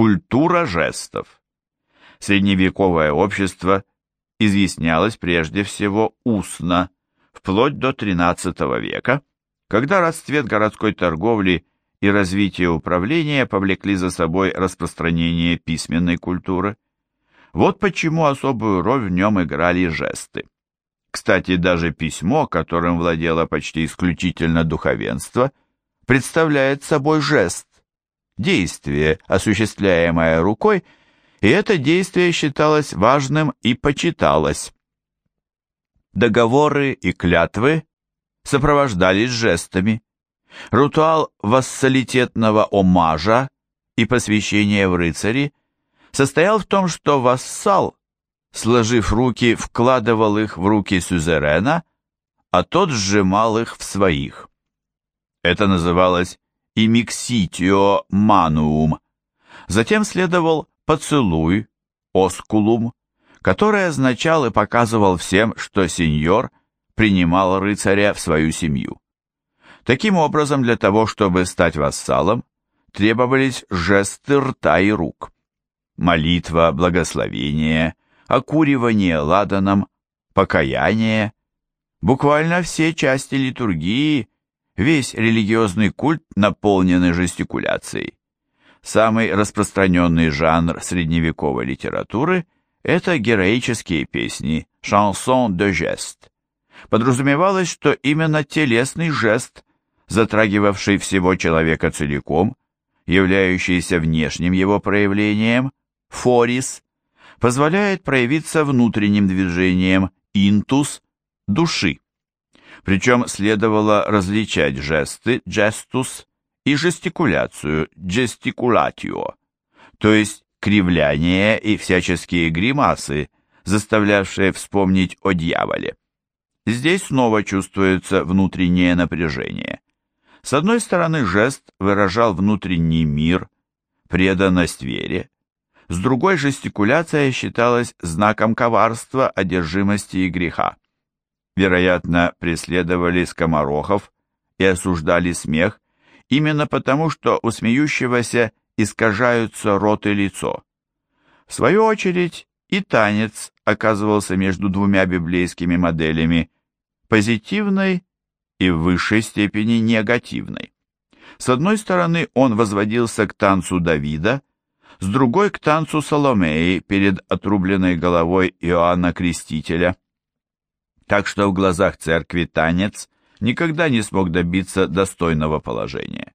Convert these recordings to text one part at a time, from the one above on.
Культура жестов. Средневековое общество изъяснялось прежде всего устно, вплоть до XIII века, когда расцвет городской торговли и развитие управления повлекли за собой распространение письменной культуры. Вот почему особую роль в нем играли жесты. Кстати, даже письмо, которым владело почти исключительно духовенство, представляет собой жест, действие, осуществляемое рукой, и это действие считалось важным и почиталось. Договоры и клятвы сопровождались жестами. Ритуал вассалитетного омажа и посвящения в рыцари состоял в том, что вассал, сложив руки, вкладывал их в руки сюзерена, а тот сжимал их в своих. Это называлось имикситио мануум. Затем следовал поцелуй, оскулум, который означал и показывал всем, что сеньор принимал рыцаря в свою семью. Таким образом, для того, чтобы стать вассалом, требовались жесты рта и рук. Молитва, благословение, окуривание ладаном, покаяние. Буквально все части литургии, весь религиозный культ наполнены жестикуляцией. Самый распространенный жанр средневековой литературы – это героические песни, шансон de geste. Подразумевалось, что именно телесный жест, затрагивавший всего человека целиком, являющийся внешним его проявлением, форис, позволяет проявиться внутренним движением, интус, души. Причем следовало различать жесты, gestus, и жестикуляцию, gesticulatio, то есть кривляние и всяческие гримасы, заставлявшие вспомнить о дьяволе. Здесь снова чувствуется внутреннее напряжение. С одной стороны, жест выражал внутренний мир, преданность вере, с другой жестикуляция считалась знаком коварства, одержимости и греха. Вероятно, преследовали скоморохов и осуждали смех именно потому, что у смеющегося искажаются рот и лицо. В свою очередь, и танец оказывался между двумя библейскими моделями, позитивной и в высшей степени негативной. С одной стороны, он возводился к танцу Давида, с другой к танцу Соломеи перед отрубленной головой Иоанна Крестителя. Так что в глазах церкви танец никогда не смог добиться достойного положения.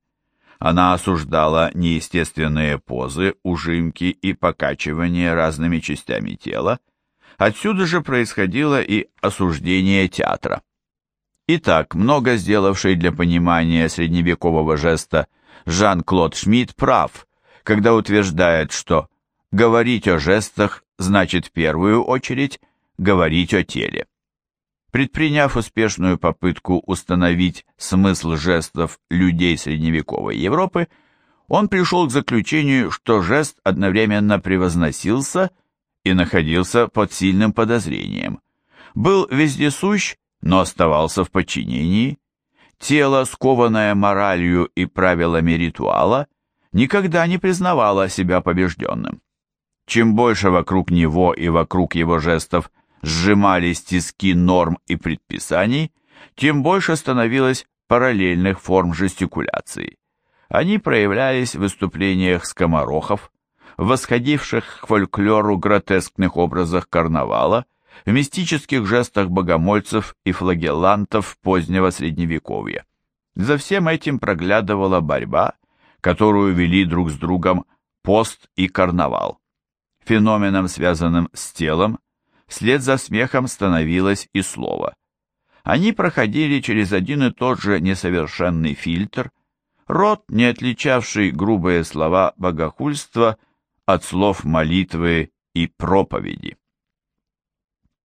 Она осуждала неестественные позы, ужимки и покачивания разными частями тела, отсюда же происходило и осуждение театра. Итак, много сделавший для понимания средневекового жеста Жан-Клод Шмидт прав, когда утверждает, что говорить о жестах значит в первую очередь говорить о теле. Предприняв успешную попытку установить смысл жестов людей средневековой Европы, он пришел к заключению, что жест одновременно превозносился и находился под сильным подозрением. Был вездесущ, но оставался в подчинении. Тело, скованное моралью и правилами ритуала, никогда не признавала себя побежденным. Чем больше вокруг него и вокруг его жестов сжимались тиски норм и предписаний, тем больше становилось параллельных форм жестикуляции. Они проявлялись в выступлениях скоморохов, восходивших к фольклору гротескных образах карнавала, в мистических жестах богомольцев и флагеллантов позднего Средневековья. За всем этим проглядывала борьба, которую вели друг с другом пост и карнавал. Феноменом, связанным с телом, вслед за смехом становилось и слово. Они проходили через один и тот же несовершенный фильтр, рот, не отличавший грубые слова богохульства от слов молитвы и проповеди.